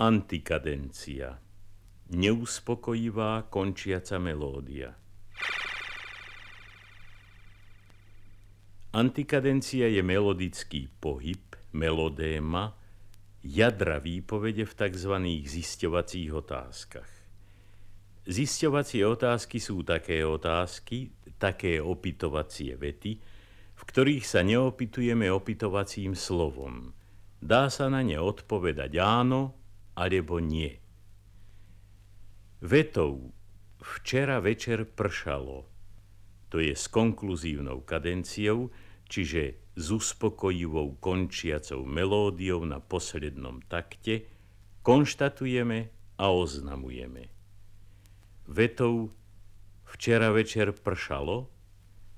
Antikadencia. Neuspokojivá končiaca melódia. Antikadencia je melodický pohyb, melodéma, jadra výpovede v tzv. zisťovacích otázkach. Zisťovacie otázky sú také otázky, také opitovacie vety, v ktorých sa neopitujeme opitovacím slovom. Dá sa na ne odpovedať áno alebo nie. Vetou včera večer pršalo, to je s konkluzívnou kadenciou, čiže s uspokojivou končiacou melódiou na poslednom takte, konštatujeme a oznamujeme. Vetou včera večer pršalo,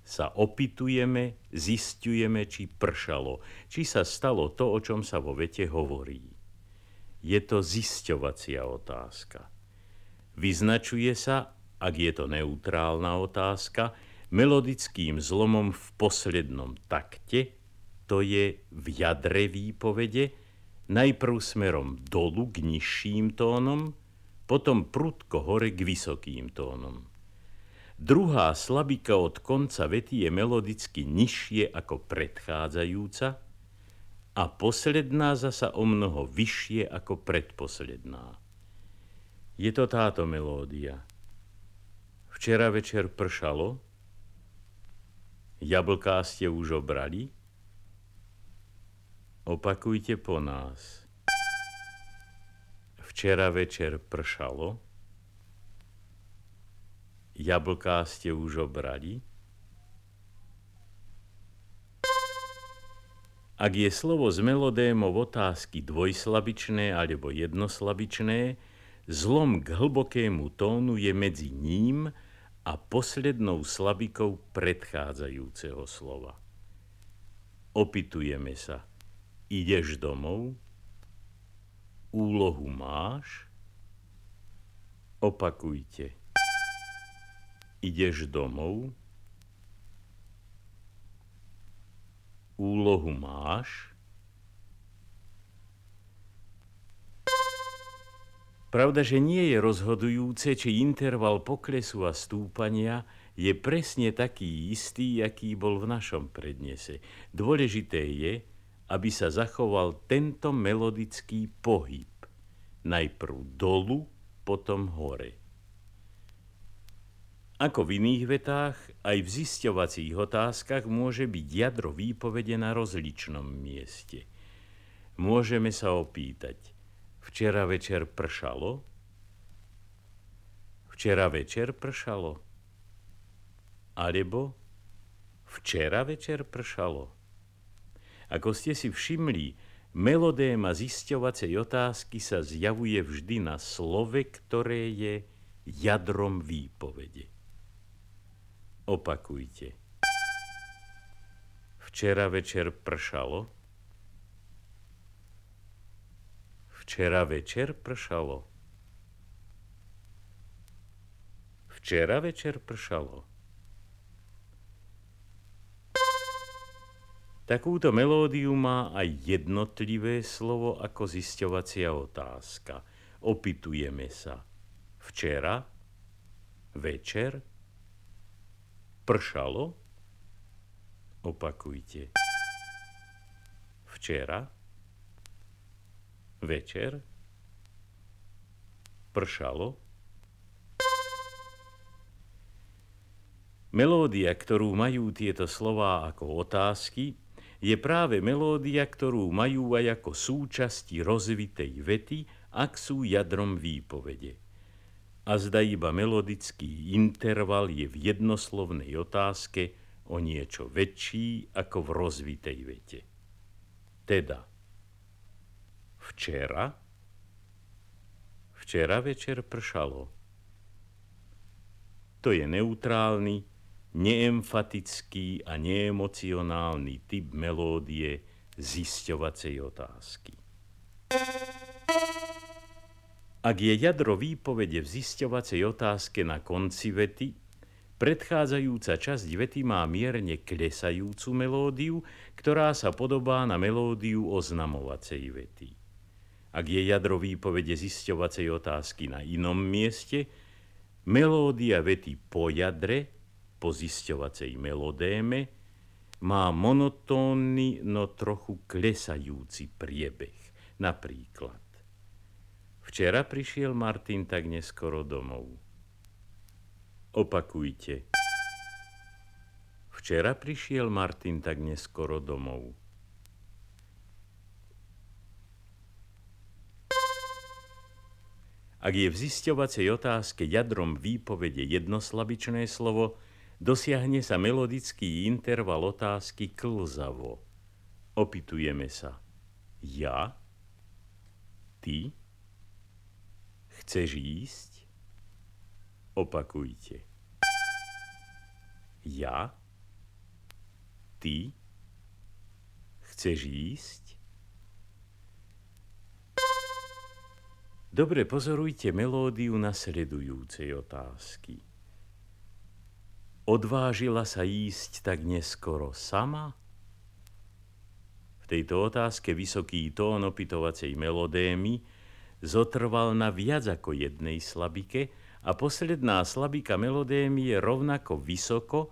sa opitujeme, zistujeme, či pršalo, či sa stalo to, o čom sa vo vete hovorí je to zisťovacia otázka. Vyznačuje sa, ak je to neutrálna otázka, melodickým zlomom v poslednom takte, to je v jadre výpovede, najprv smerom dolu k nižším tónom, potom prudko hore k vysokým tónom. Druhá slabika od konca vety je melodicky nižšie ako predchádzajúca, a posledná zasa o mnoho vyššie ako predposledná. Je to táto melódia. Včera večer pršalo, jablká ste už obrali, opakujte po nás. Včera večer pršalo, jablká ste už obrali, Ak je slovo z melodémov otázky dvojslabičné alebo jednoslabičné, zlom k hlbokému tónu je medzi ním a poslednou slabikou predchádzajúceho slova. Opitujeme sa. Ideš domov? Úlohu máš? Opakujte. Ideš domov? Úlohu máš? Pravda, že nie je rozhodujúce, či interval poklesu a stúpania je presne taký istý, aký bol v našom prednese. Dôležité je, aby sa zachoval tento melodický pohyb. Najprv dolu, potom hore. Ako v iných vetách, aj v zisťovacích otázkach môže byť jadro výpovede na rozličnom mieste. Môžeme sa opýtať, včera večer pršalo? Včera večer pršalo? Alebo včera večer pršalo? Ako ste si všimli, melodéma zisťovacej otázky sa zjavuje vždy na slove, ktoré je jadrom výpovede. Opakujte. Včera večer pršalo. Včera večer pršalo. Včera večer pršalo. Takúto melódiu má aj jednotlivé slovo ako zisťovacia otázka. Opitujeme sa. Včera, večer, Pršalo? Opakujte. Včera? Večer? Pršalo? Melódia, ktorú majú tieto slová ako otázky, je práve melódia, ktorú majú aj ako súčasti rozvitej vety, ak sú jadrom výpovede a zda iba melodický interval je v jednoslovnej otázke o niečo väčší ako v rozvitej vete. Teda, včera, včera večer pršalo. To je neutrálny, neemfatický a neemocionálny typ melódie zisťovacej otázky. Ak je jadro výpovede v zisťovacej otázke na konci vety, predchádzajúca časť vety má mierne klesajúcu melódiu, ktorá sa podobá na melódiu oznamovacej vety. ak je jadro výpovede zisťovacej otázky na inom mieste, melódia vety po jadre, po zisťovacej melodéme, má monotónny, no trochu klesajúci priebeh. Napríklad. Včera prišiel Martin tak neskoro domov. Opakujte. Včera prišiel Martin tak neskoro domov. Ak je v zisťovacej otázke jadrom výpovede jednoslabičné slovo, dosiahne sa melodický interval otázky klzavo. Opitujeme sa. Ja? Ty? Chceš ísť? Opakujte. Ja? Ty? Chceš ísť? Dobre pozorujte melódiu nasledujúcej otázky. Odvážila sa ísť tak neskoro sama? V tejto otázke vysoký tón opitovacej melodémy zotrval na viac ako jednej slabike a posledná slabika melodémy je rovnako vysoko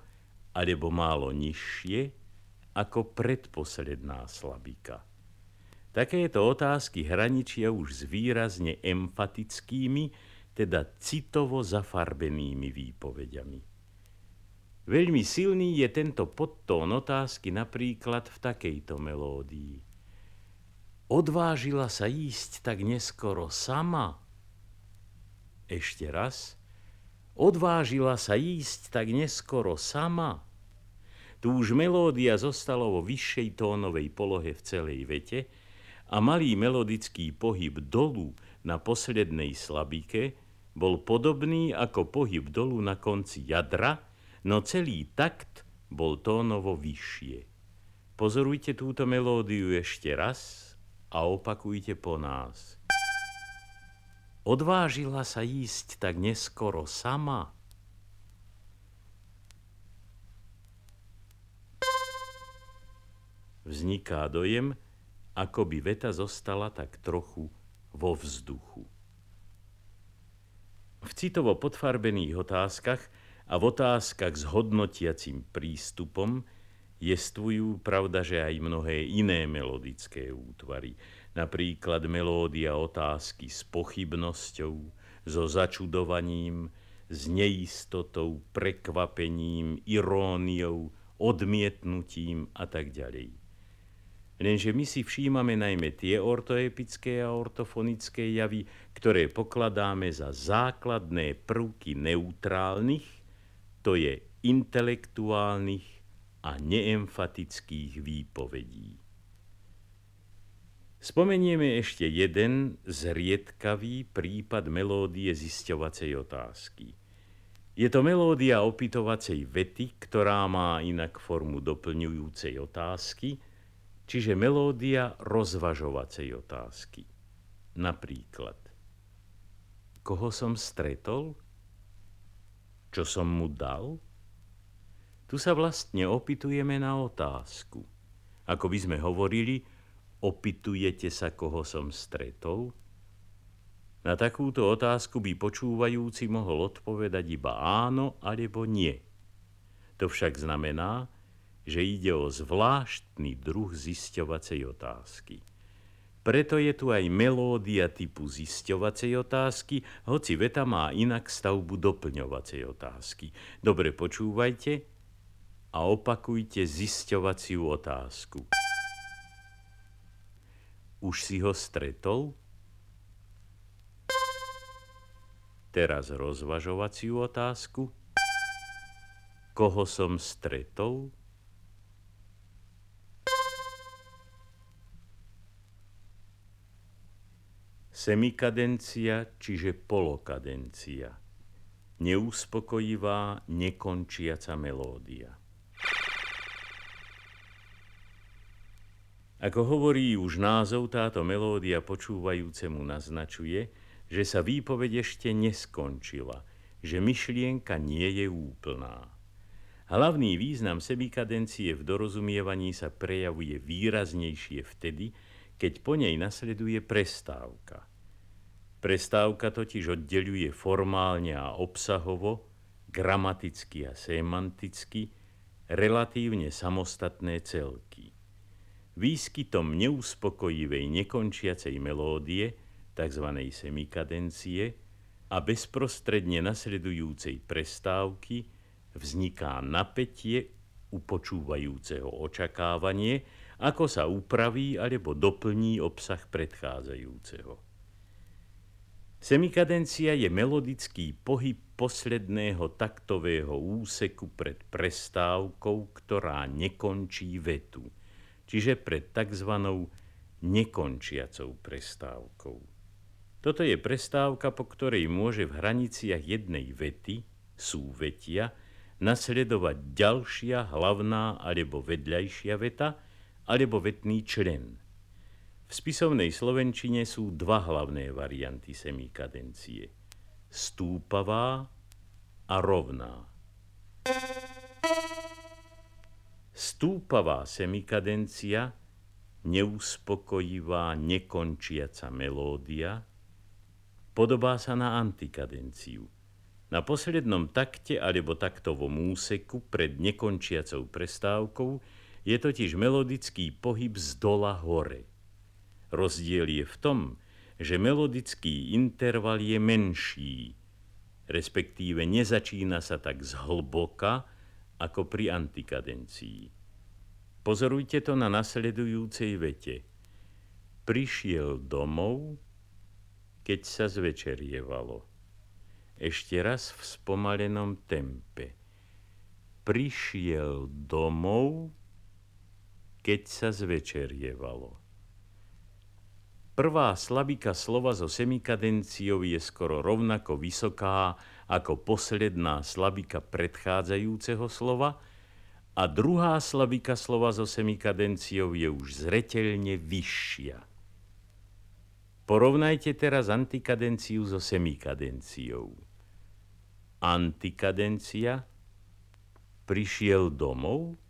alebo málo nižšie ako predposledná slabika. Takéto otázky hraničia už s výrazne emfatickými, teda citovo zafarbenými výpovediami. Veľmi silný je tento podtón otázky napríklad v takejto melódii. Odvážila sa ísť tak neskoro sama? Ešte raz. Odvážila sa ísť tak neskoro sama? Tu už melódia zostala vo vyššej tónovej polohe v celej vete, a malý melodický pohyb dolu na poslednej slabike bol podobný ako pohyb dolu na konci jadra, no celý takt bol tónovo vyššie. Pozorujte túto melódiu ešte raz a opakujte po nás. Odvážila sa ísť tak neskoro sama. Vzniká dojem, ako by veta zostala tak trochu vo vzduchu. V citovo podfarbených otázkach a v otázkach s hodnotiacim prístupom jestvujú, pravda, že aj mnohé iné melodické útvary, napríklad melódia otázky s pochybnosťou, so začudovaním, s neistotou, prekvapením, iróniou, odmietnutím a tak ďalej. Lenže my si všímame najmä tie ortoepické a ortofonické javy, ktoré pokladáme za základné prvky neutrálnych, to je intelektuálnych a neemfatických výpovedí. Spomenieme ešte jeden zriedkavý prípad melódie zisťovacej otázky. Je to melódia opitovacej vety, ktorá má inak formu doplňujúcej otázky – čiže melódia rozvažovacej otázky. Napríklad, koho som stretol? Čo som mu dal? Tu sa vlastne opitujeme na otázku. Ako by sme hovorili, opitujete sa, koho som stretol? Na takúto otázku by počúvajúci mohol odpovedať iba áno alebo nie. To však znamená, že ide o zvláštny druh zisťovacej otázky. Preto je tu aj melódia typu zisťovacej otázky, hoci veta má inak stavbu doplňovacej otázky. Dobre počúvajte a opakujte zisťovaciu otázku. Už si ho stretol? Teraz rozvažovaciu otázku. Koho som stretol? Semikadencia, čiže polokadencia. Neúspokojivá, nekončiaca melódia. Ako hovorí už názov, táto melódia počúvajúcemu naznačuje, že sa výpoveď ešte neskončila, že myšlienka nie je úplná. Hlavný význam semikadencie v dorozumievaní sa prejavuje výraznejšie vtedy, keď po nej nasleduje prestávka. Prestávka totiž oddeluje formálne a obsahovo, gramaticky a semanticky relatívne samostatné celky. Výskytom neuspokojivej nekončiacej melódie, tzv. semikadencie, a bezprostredne nasledujúcej prestávky vzniká napätie u počúvajúceho očakávanie, ako sa upraví alebo doplní obsah predchádzajúceho. Semikadencia je melodický pohyb posledného taktového úseku pred prestávkou, ktorá nekončí vetu, čiže pred tzv. nekončiacou prestávkou. Toto je prestávka, po ktorej môže v hraniciach jednej vety, súvetia, nasledovať ďalšia hlavná alebo vedľajšia veta, alebo vetný člen – v spisovnej slovenčine sú dva hlavné varianty semikadencie. Stúpavá a rovná. Stúpavá semikadencia, neuspokojivá, nekončiaca melódia, podobá sa na antikadenciu. Na poslednom takte alebo taktovom úseku pred nekončiacou prestávkou je totiž melodický pohyb z dola hore. Rozdiel je v tom, že melodický interval je menší, respektíve nezačína sa tak zhlboka ako pri antikadencii. Pozorujte to na nasledujúcej vete. Prišiel domov, keď sa zvečerievalo. Ešte raz v spomalenom tempe. Prišiel domov, keď sa zvečerievalo. Prvá slabika slova so semikadenciou je skoro rovnako vysoká ako posledná slabika predchádzajúceho slova a druhá slabika slova so semikadenciou je už zreteľne vyššia. Porovnajte teraz antikadenciu so semikadenciou. Antikadencia prišiel domov,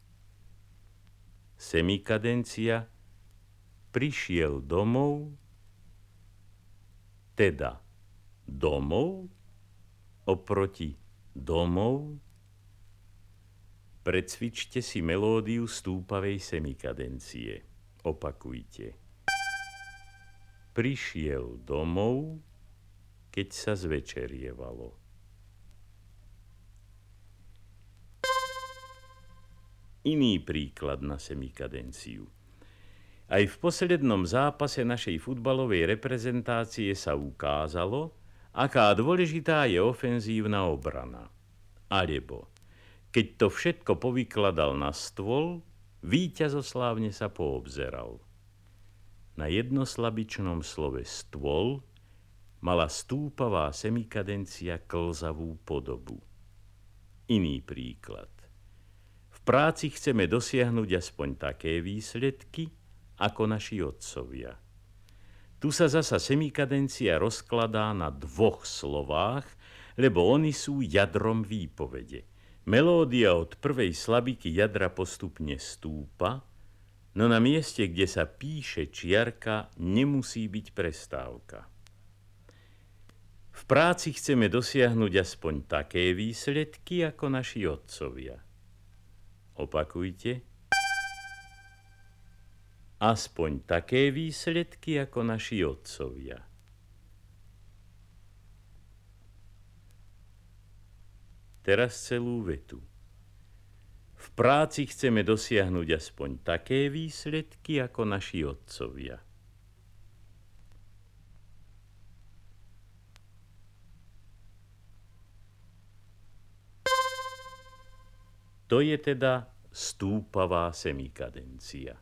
semikadencia prišiel domov, teda domov oproti domov, precvičte si melódiu stúpavej semikadencie. Opakujte. Prišiel domov, keď sa zvečerievalo. Iný príklad na semikadenciu – aj v poslednom zápase našej futbalovej reprezentácie sa ukázalo, aká dôležitá je ofenzívna obrana. Alebo, keď to všetko povykladal na stôl, víťazoslávne sa poobzeral. Na jednoslabičnom slove stôl mala stúpavá semikadencia klzavú podobu. Iný príklad. V práci chceme dosiahnuť aspoň také výsledky, ako naši otcovia. Tu sa zasa semikadencia rozkladá na dvoch slovách, lebo oni sú jadrom výpovede. Melódia od prvej slabiky jadra postupne stúpa, no na mieste, kde sa píše čiarka, nemusí byť prestávka. V práci chceme dosiahnuť aspoň také výsledky ako naši otcovia. Opakujte aspoň také výsledky ako naši otcovia. Teraz celú vetu. V práci chceme dosiahnuť aspoň také výsledky ako naši otcovia. To je teda stúpavá semikadencia.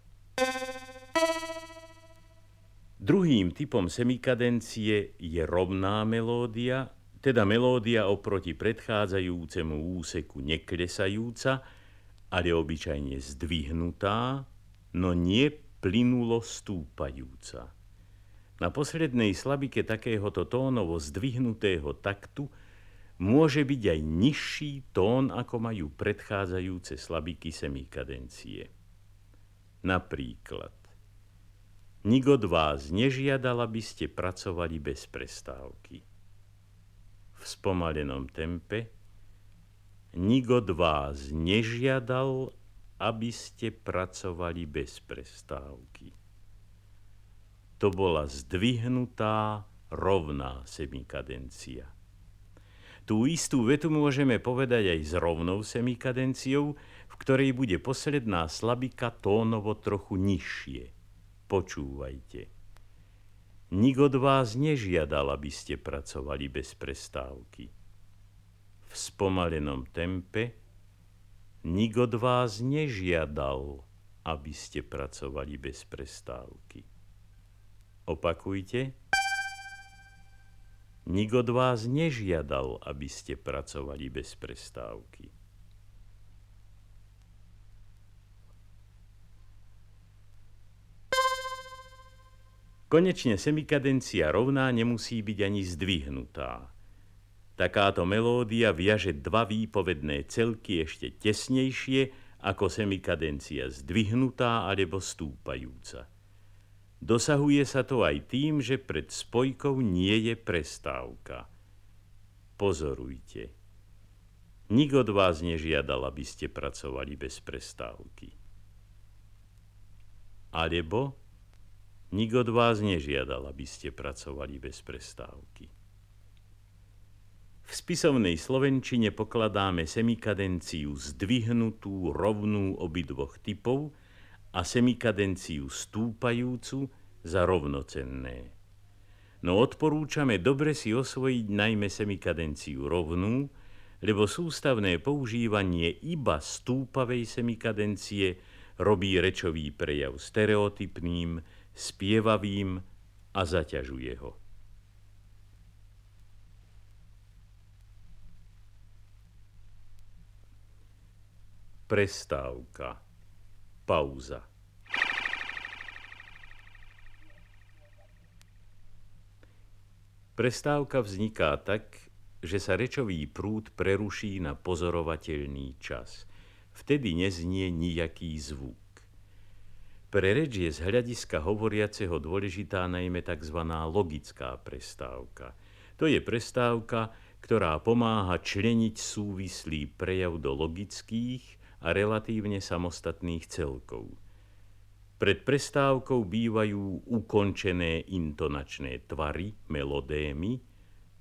Druhým typom semikadencie je rovná melódia, teda melódia oproti predchádzajúcemu úseku neklesajúca, ale obyčajne zdvihnutá, no nie plynulo stúpajúca. Na poslednej slabike takéhoto tónovo zdvihnutého taktu môže byť aj nižší tón, ako majú predchádzajúce slabiky semikadencie. Napríklad Nik od vás nežiadal, aby ste pracovali bez prestávky. V spomalenom tempe nik vás nežiadal, aby ste pracovali bez prestávky. To bola zdvihnutá, rovná semikadencia. Tú istú vetu môžeme povedať aj s rovnou semikadenciou, v ktorej bude posledná slabika tónovo trochu nižšie. Počúvajte. Nik od vás nežiadal, aby ste pracovali bez prestávky. V spomalenom tempe nik od vás nežiadal, aby ste pracovali bez prestávky. Opakujte. Nik od vás nežiadal, aby ste pracovali bez prestávky. Konečne semikadencia rovná nemusí byť ani zdvihnutá. Takáto melódia viaže dva výpovedné celky ešte tesnejšie ako semikadencia zdvihnutá alebo stúpajúca. Dosahuje sa to aj tým, že pred spojkou nie je prestávka. Pozorujte. Nik od vás nežiadal, aby ste pracovali bez prestávky. Alebo nik od vás nežiadal, aby ste pracovali bez prestávky. V spisovnej slovenčine pokladáme semikadenciu zdvihnutú, rovnú obidvoch typov – a semikadenciu stúpajúcu za rovnocenné. No odporúčame dobre si osvojiť najmä semikadenciu rovnú, lebo sústavné používanie iba stúpavej semikadencie robí rečový prejav stereotypným, spievavým a zaťažuje ho. Prestávka pauza. Prestávka vzniká tak, že sa rečový prúd preruší na pozorovateľný čas. Vtedy neznie nijaký zvuk. Pre reč je z hľadiska hovoriaceho dôležitá najmä tzv. logická prestávka. To je prestávka, ktorá pomáha členiť súvislý prejav do logických a relatívne samostatných celkov. Pred prestávkou bývajú ukončené intonačné tvary, melodémy,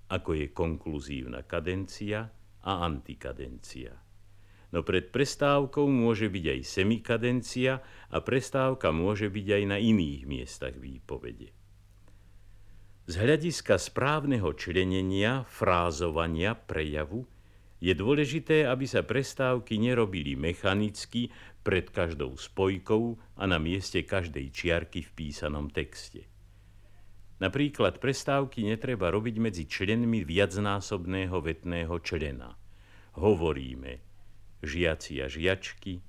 ako je konkluzívna kadencia a antikadencia. No pred prestávkou môže byť aj semikadencia a prestávka môže byť aj na iných miestach výpovede. Z hľadiska správneho členenia, frázovania, prejavu je dôležité, aby sa prestávky nerobili mechanicky pred každou spojkou a na mieste každej čiarky v písanom texte. Napríklad prestávky netreba robiť medzi členmi viacnásobného vetného člena. Hovoríme žiaci a žiačky,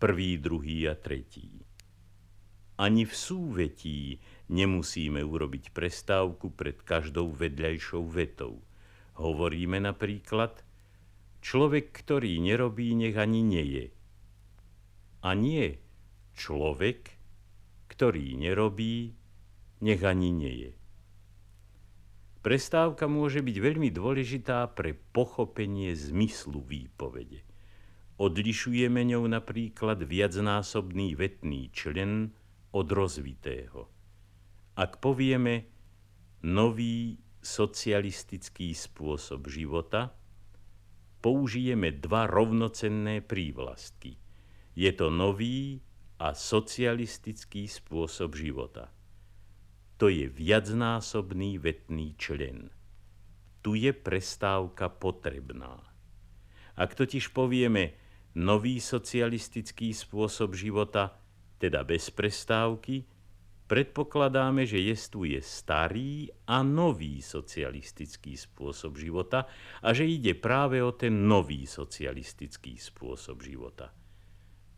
prvý, druhý a tretí. Ani v súvetí nemusíme urobiť prestávku pred každou vedľajšou vetou. Hovoríme napríklad – Človek, ktorý nerobí, nech ani neje. A nie človek, ktorý nerobí, nech ani neje. Prestávka môže byť veľmi dôležitá pre pochopenie zmyslu výpovede. Odlišujeme ňou napríklad viacnásobný vetný člen od rozvitého. Ak povieme nový socialistický spôsob života, použijeme dva rovnocenné prívlastky. Je to nový a socialistický spôsob života. To je viacnásobný vetný člen. Tu je prestávka potrebná. Ak totiž povieme nový socialistický spôsob života, teda bez prestávky, predpokladáme, že jestvuje starý a nový socialistický spôsob života a že ide práve o ten nový socialistický spôsob života.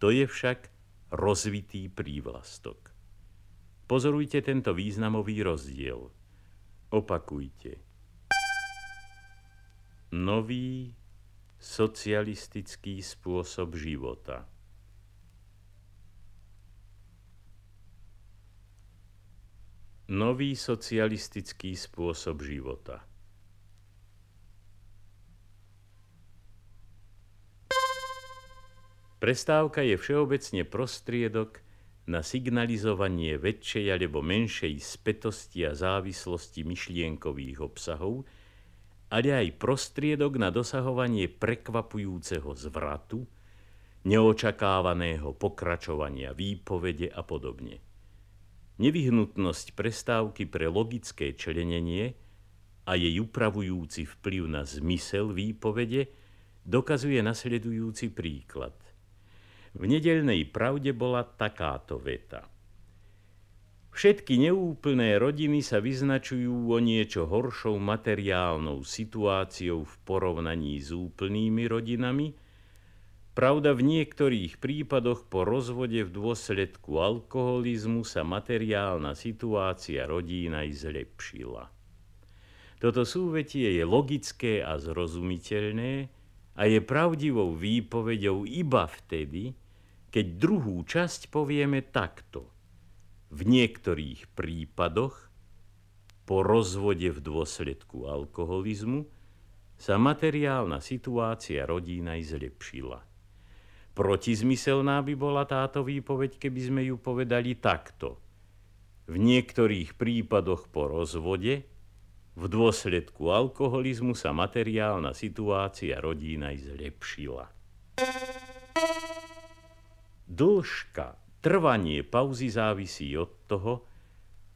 To je však rozvitý prívlastok. Pozorujte tento významový rozdiel. Opakujte. Nový socialistický spôsob života. Nový socialistický spôsob života. Prestávka je všeobecne prostriedok na signalizovanie väčšej alebo menšej spätosti a závislosti myšlienkových obsahov, ale aj prostriedok na dosahovanie prekvapujúceho zvratu, neočakávaného pokračovania výpovede a podobne. Nevyhnutnosť prestávky pre logické členenie a jej upravujúci vplyv na zmysel výpovede dokazuje nasledujúci príklad. V nedelnej pravde bola takáto veta. Všetky neúplné rodiny sa vyznačujú o niečo horšou materiálnou situáciou v porovnaní s úplnými rodinami, Pravda, v niektorých prípadoch po rozvode v dôsledku alkoholizmu sa materiálna situácia rodín aj zlepšila. Toto súvetie je logické a zrozumiteľné a je pravdivou výpovedou iba vtedy, keď druhú časť povieme takto. V niektorých prípadoch po rozvode v dôsledku alkoholizmu sa materiálna situácia rodín aj zlepšila. Protizmyselná by bola táto výpoveď, keby sme ju povedali takto. V niektorých prípadoch po rozvode, v dôsledku alkoholizmu sa materiálna situácia rodín aj zlepšila. Dĺžka, trvanie pauzy závisí od toho,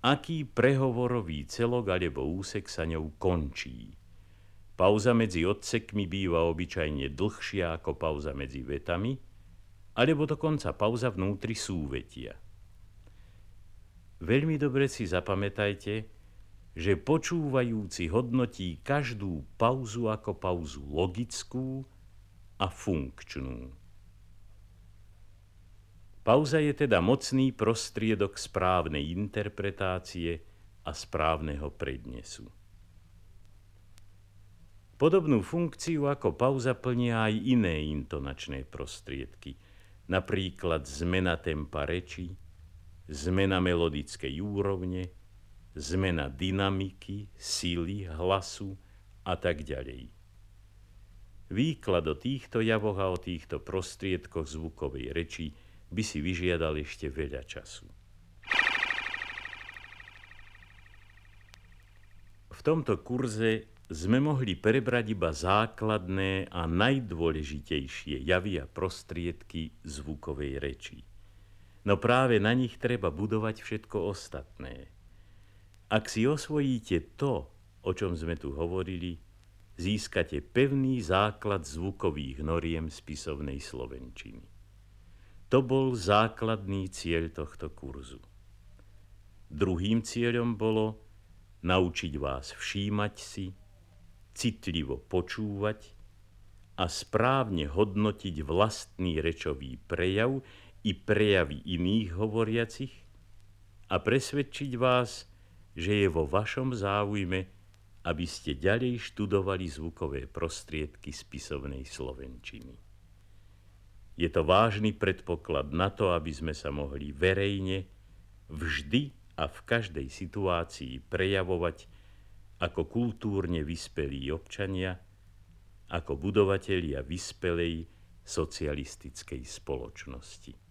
aký prehovorový celok alebo úsek sa ňou končí. Pauza medzi odsekmi býva obyčajne dlhšia ako pauza medzi vetami, alebo dokonca pauza vnútri súvetia. Veľmi dobre si zapamätajte, že počúvajúci hodnotí každú pauzu ako pauzu logickú a funkčnú. Pauza je teda mocný prostriedok správnej interpretácie a správneho prednesu. Podobnú funkciu ako pauza plnia aj iné intonačné prostriedky – napríklad zmena tempa reči, zmena melodickej úrovne, zmena dynamiky, síly, hlasu a tak ďalej. Výklad o týchto javoch a o týchto prostriedkoch zvukovej reči by si vyžiadal ešte veľa času. V tomto kurze sme mohli prebrať iba základné a najdôležitejšie javy a prostriedky zvukovej reči. No práve na nich treba budovať všetko ostatné. Ak si osvojíte to, o čom sme tu hovorili, získate pevný základ zvukových noriem spisovnej slovenčiny. To bol základný cieľ tohto kurzu. Druhým cieľom bolo naučiť vás všímať si, citlivo počúvať a správne hodnotiť vlastný rečový prejav i prejavy iných hovoriacich a presvedčiť vás, že je vo vašom záujme, aby ste ďalej študovali zvukové prostriedky spisovnej slovenčiny. Je to vážny predpoklad na to, aby sme sa mohli verejne, vždy a v každej situácii prejavovať ako kultúrne vyspelí občania, ako budovatelia vyspelej socialistickej spoločnosti.